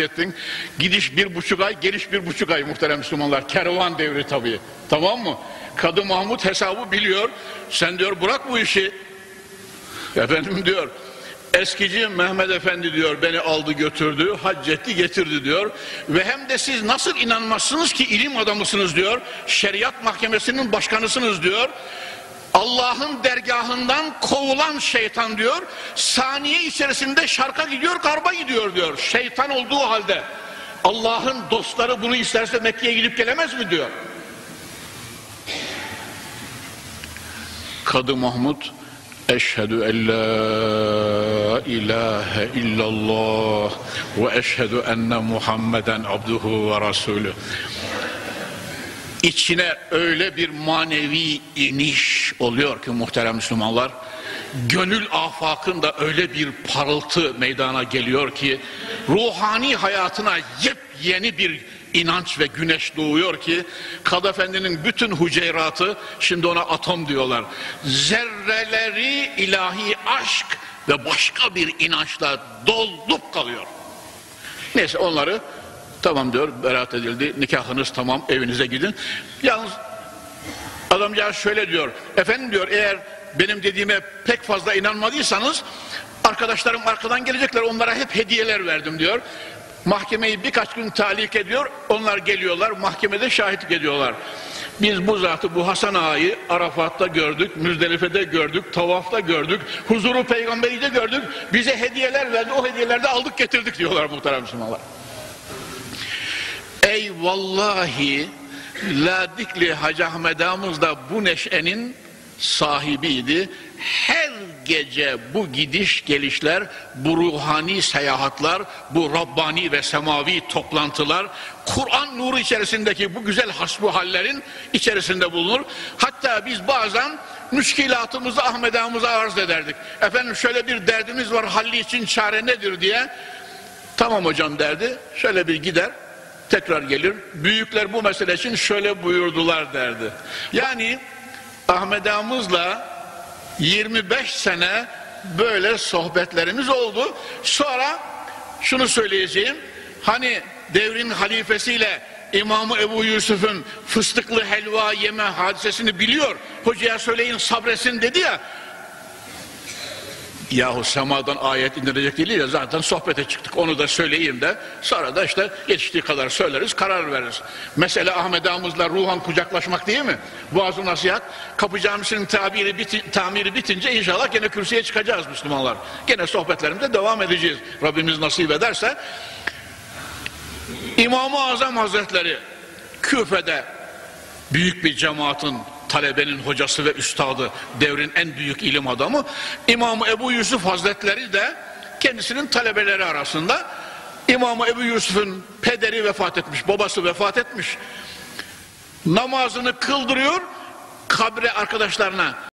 ettin. Gidiş bir buçuk ay, geliş bir buçuk ay muhterem Müslümanlar. Kervan devri tabii. Tamam mı? Kadı Mahmut hesabı biliyor. Sen diyor bırak bu işi. Efendim diyor. Eskici Mehmet Efendi diyor beni aldı götürdü, hac etti getirdi diyor. Ve hem de siz nasıl inanmazsınız ki ilim adamısınız diyor. Şeriat mahkemesinin başkanısınız diyor. Allah'ın dergahından kovulan şeytan diyor. Saniye içerisinde şarka gidiyor, garba gidiyor diyor. Şeytan olduğu halde. Allah'ın dostları bunu isterse Mekke'ye gidip gelemez mi diyor. Kadı Mahmud Eşhedü en la ilahe illallah ve eşhedü enne Muhammeden abduhu ve rasulü. İçine öyle bir manevi iniş oluyor ki muhterem Müslümanlar, gönül afakında öyle bir parıltı meydana geliyor ki, ruhani hayatına yepyeni bir inanç ve güneş doğuyor ki Kadı Efendi'nin bütün hüceyratı şimdi ona atom diyorlar. Zerreleri ilahi aşk ve başka bir inançla dolup kalıyor. Neyse onları tamam diyor beraat edildi nikahınız tamam evinize gidin. Yalnız adamcağız şöyle diyor efendim diyor eğer benim dediğime pek fazla inanmadıysanız arkadaşlarım arkadan gelecekler onlara hep hediyeler verdim diyor. Mahkemeyi birkaç gün talik ediyor. Onlar geliyorlar. Mahkemede şahitlik ediyorlar. Biz bu zatı, bu Hasan Ağa'yı Arafat'ta gördük, Müzdelife'de gördük, Tavaf'ta gördük, huzuru peygamberi de gördük. Bize hediyeler verdi, o hediyeleri de aldık getirdik diyorlar muhterem Müslümanlar. Ey vallahi Ladikli Hacı Ahmet Ağamız da bu neşenin sahibiydi. Her gece bu gidiş gelişler, bu ruhani seyahatler, bu Rabbani ve semavi toplantılar, Kur'an nuru içerisindeki bu güzel hasbu hallerin içerisinde bulunur. Hatta biz bazen müşkilatımızı Ahmet Ağamıza arz ederdik. Efendim şöyle bir derdimiz var, halli için çare nedir diye. Tamam hocam derdi, şöyle bir gider, tekrar gelir. Büyükler bu mesele için şöyle buyurdular derdi. Yani Ahmet Ağamızla 25 sene böyle sohbetlerimiz oldu. Sonra şunu söyleyeceğim. Hani devrin halifesiyle İmamı Ebu Yusuf'un fıstıklı helva yeme hadisesini biliyor. Hocaya söyleyin sabresin dedi ya. Yahu semadan ayet indirecek değil ya zaten sohbete çıktık onu da söyleyeyim de sonra da işte yetiştiği kadar söyleriz karar veririz. Mesele Ahmet Ağamızla ruhan kucaklaşmak değil mi? Vaaz-ı nasihat Kapı Camisi'nin tabiri biti, tamiri bitince inşallah gene kürsüye çıkacağız Müslümanlar. Gene sohbetlerimize devam edeceğiz. Rabbimiz nasip ederse. İmam-ı Azam Hazretleri Küfe'de büyük bir cemaatin talebenin hocası ve üstadı, devrin en büyük ilim adamı. İmam Ebu Yusuf Hazretleri de kendisinin talebeleri arasında. İmam Ebu Yusuf'un pederi vefat etmiş, babası vefat etmiş. Namazını kıldırıyor, kabre arkadaşlarına